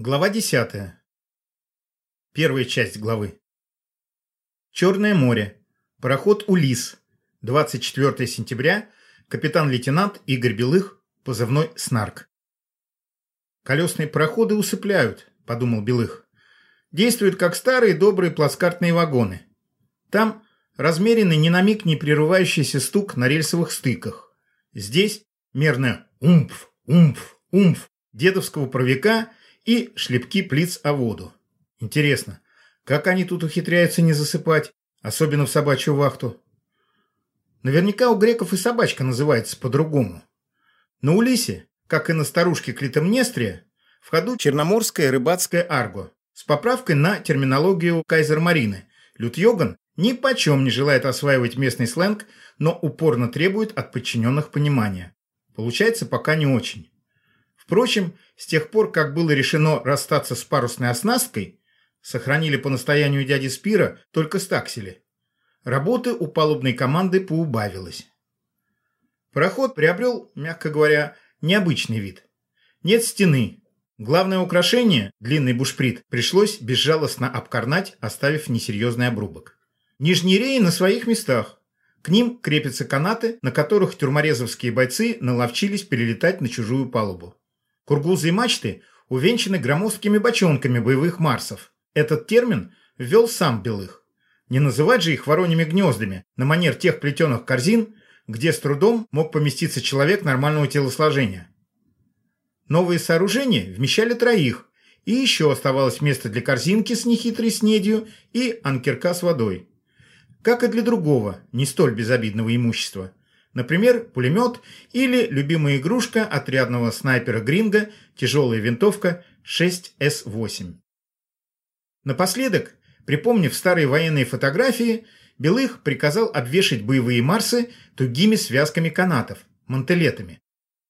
Глава 10. Первая часть главы. Черное море. Пароход «Улис». 24 сентября. Капитан-лейтенант Игорь Белых. Позывной «Снарк». «Колесные пароходы усыпляют», – подумал Белых. «Действуют как старые добрые плацкартные вагоны. Там размеренный ни на миг не прерывающийся стук на рельсовых стыках. Здесь мерное «умпф, умпф, умпф» дедовского провика – и шлепки плиц о воду. Интересно, как они тут ухитряются не засыпать, особенно в собачью вахту? Наверняка у греков и собачка называется по-другому. На Улисе, как и на старушке Клитомнестрия, в ходу черноморская рыбацкая арго с поправкой на терминологию Кайзер-Марины. Лют-Йоган ни почем не желает осваивать местный сленг, но упорно требует от подчиненных понимания. Получается пока не очень. Впрочем, с тех пор, как было решено расстаться с парусной оснасткой, сохранили по настоянию дяди Спира только стаксели. Работы у палубной команды поубавилось. Пароход приобрел, мягко говоря, необычный вид. Нет стены. Главное украшение, длинный бушприт, пришлось безжалостно обкорнать, оставив несерьезный обрубок. Нижние реи на своих местах. К ним крепятся канаты, на которых тюрморезовские бойцы наловчились перелетать на чужую палубу. Кургузы и мачты увенчаны громоздкими бочонками боевых марсов. Этот термин ввел сам Белых. Не называть же их вороньими гнездами, на манер тех плетеных корзин, где с трудом мог поместиться человек нормального телосложения. Новые сооружения вмещали троих, и еще оставалось место для корзинки с нехитрой снедью и анкерка с водой. Как и для другого, не столь безобидного имущества. Например, пулемет или любимая игрушка отрядного снайпера Гринга – тяжелая винтовка 6С8. Напоследок, припомнив старые военные фотографии, Белых приказал обвешать боевые Марсы тугими связками канатов – мантелетами.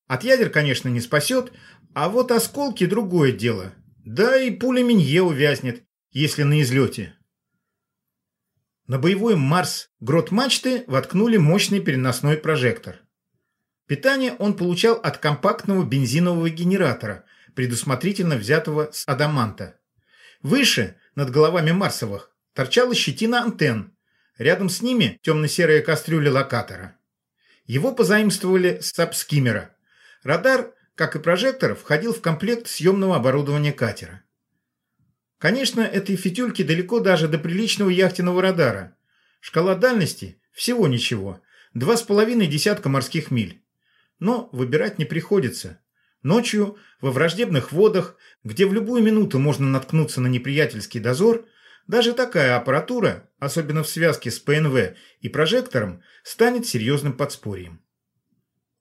От ядер, конечно, не спасет, а вот осколки – другое дело. Да и пуля Минье увязнет, если на излете. На боевой Марс грот мачты воткнули мощный переносной прожектор. Питание он получал от компактного бензинового генератора, предусмотрительно взятого с адаманта. Выше, над головами Марсовых, торчала щетина антенн. Рядом с ними темно-серая кастрюля локатора. Его позаимствовали с сабскиммера. Радар, как и прожектор, входил в комплект съемного оборудования катера. Конечно, этой фитюльки далеко даже до приличного яхтенного радара. Шкала дальности – всего ничего. Два с половиной десятка морских миль. Но выбирать не приходится. Ночью, во враждебных водах, где в любую минуту можно наткнуться на неприятельский дозор, даже такая аппаратура, особенно в связке с ПНВ и прожектором, станет серьезным подспорьем.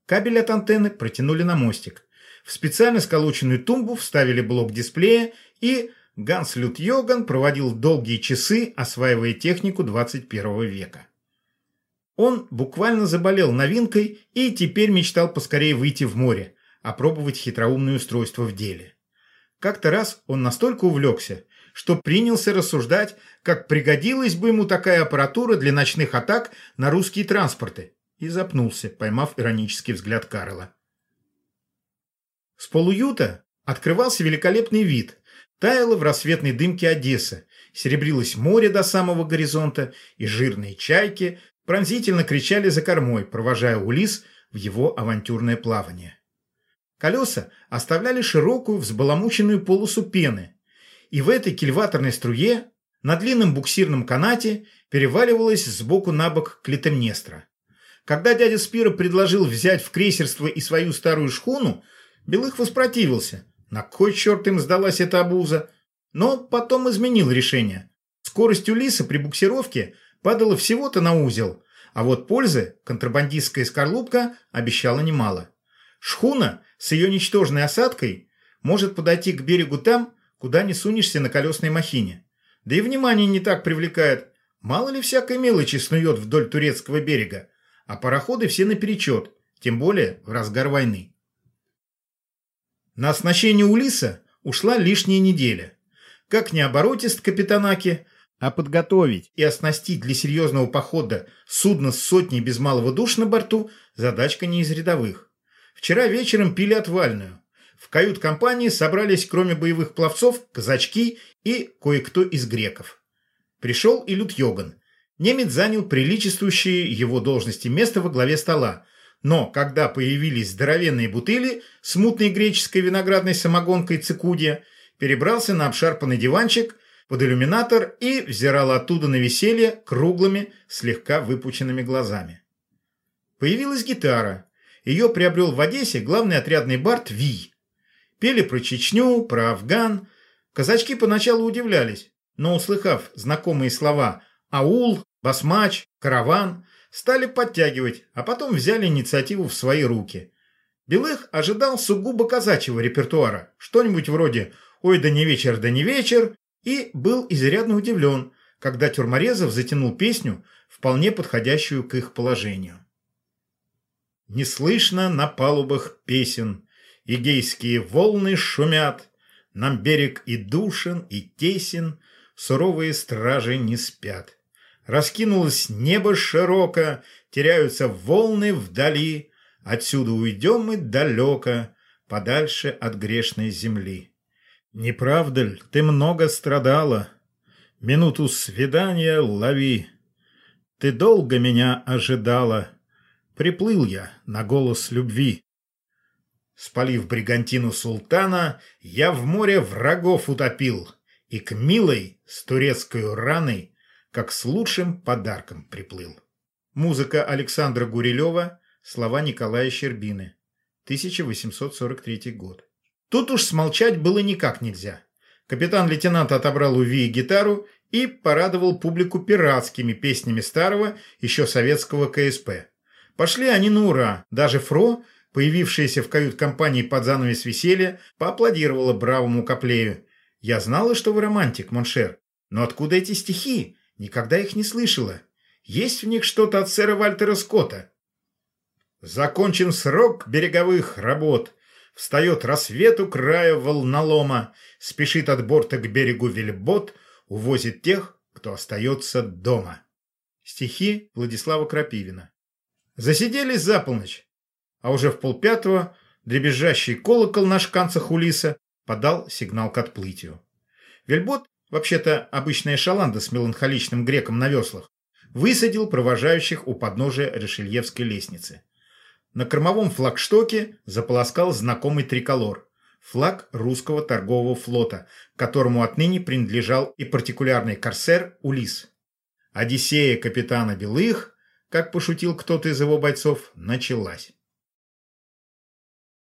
Кабель от антенны протянули на мостик. В специально сколоченную тумбу вставили блок дисплея и Ганс Лют Йоган проводил долгие часы, осваивая технику 21 века. Он буквально заболел новинкой и теперь мечтал поскорее выйти в море, опробовать хитроумное устройство в деле. Как-то раз он настолько увлекся, что принялся рассуждать, как пригодилась бы ему такая аппаратура для ночных атак на русские транспорты, и запнулся, поймав иронический взгляд Карла. С полуюта открывался великолепный вид, Таяла в рассветной дымке Одесса, серебрилось море до самого горизонта, и жирные чайки пронзительно кричали за кормой, провожая Улис в его авантюрное плавание. Колеса оставляли широкую взбаламученную полосу пены, и в этой кильваторной струе на длинном буксирном канате переваливалась сбоку на бок Клитемнестра. Когда дядя Спира предложил взять в крейсерство и свою старую шхуну, Белых воспротивился – на кой черт им сдалась эта обуза? Но потом изменил решение. Скорость Улиса при буксировке падала всего-то на узел, а вот пользы контрабандистская скорлупка обещала немало. Шхуна с ее ничтожной осадкой может подойти к берегу там, куда не сунешься на колесной махине. Да и внимание не так привлекает. Мало ли всякой мелочи снует вдоль турецкого берега, а пароходы все наперечет, тем более в разгар войны. На оснащение Улиса ушла лишняя неделя. Как не оборотист Капитанаки, а подготовить и оснастить для серьезного похода судно с сотней без малого душ на борту – задачка не из рядовых. Вчера вечером пили отвальную. в кают-компании собрались, кроме боевых пловцов, казачки и кое-кто из греков. Пришел и Лют Йоган. Немец занял приличествующее его должности место во главе стола. Но когда появились здоровенные бутыли с мутной греческой виноградной самогонкой цикудия, перебрался на обшарпанный диванчик под иллюминатор и взирал оттуда на веселье круглыми, слегка выпученными глазами. Появилась гитара. Ее приобрел в Одессе главный отрядный бард Ви. Пели про Чечню, про Афган. Казачки поначалу удивлялись, но, услыхав знакомые слова «аул», «басмач», «караван», стали подтягивать, а потом взяли инициативу в свои руки. Белых ожидал сугубо казачьего репертуара, что-нибудь вроде «Ой, да не вечер, да не вечер», и был изрядно удивлен, когда Тюрморезов затянул песню, вполне подходящую к их положению. Не слышно на палубах песен, Игейские волны шумят, Нам берег и душен, и тесен, Суровые стражи не спят. Раскинулось небо широко, Теряются волны вдали, Отсюда уйдем мы далеко, Подальше от грешной земли. Не правда ль, ты много страдала? Минуту свидания лови. Ты долго меня ожидала, Приплыл я на голос любви. Спалив бригантину султана, я в море врагов утопил и к милой с турецкой раной, как с лучшим подарком приплыл. Музыка Александра Гурилева, слова Николая Щербины, 1843 год. Тут уж смолчать было никак нельзя. Капитан-лейтенант отобрал у Вии гитару и порадовал публику пиратскими песнями старого, еще советского КСП. Пошли они на ура. Даже Фро, появившаяся в кают-компании под занавес веселья, поаплодировала бравому Каплею. «Я знала, что вы романтик, mon cher. Но откуда эти стихи? Никогда их не слышала. Есть в них что-то от сэра Вальтера Скотта». Закончен срок береговых работ. Встает рассвет у края волнолома. Спешит от борта к берегу вельбот. Увозит тех, кто остается дома. Стихи Владислава Крапивина. Засиделись за полночь, а уже в полпятого дребезжащий колокол на шканцах Улиса подал сигнал к отплытию. Вельбот, вообще-то обычная шаланда с меланхоличным греком на веслах, высадил провожающих у подножия Решельевской лестницы. На кормовом флагштоке заполоскал знакомый триколор – флаг русского торгового флота, которому отныне принадлежал и партикулярный корсер Улис. Одиссея капитана Белых как пошутил кто-то из его бойцов, началась.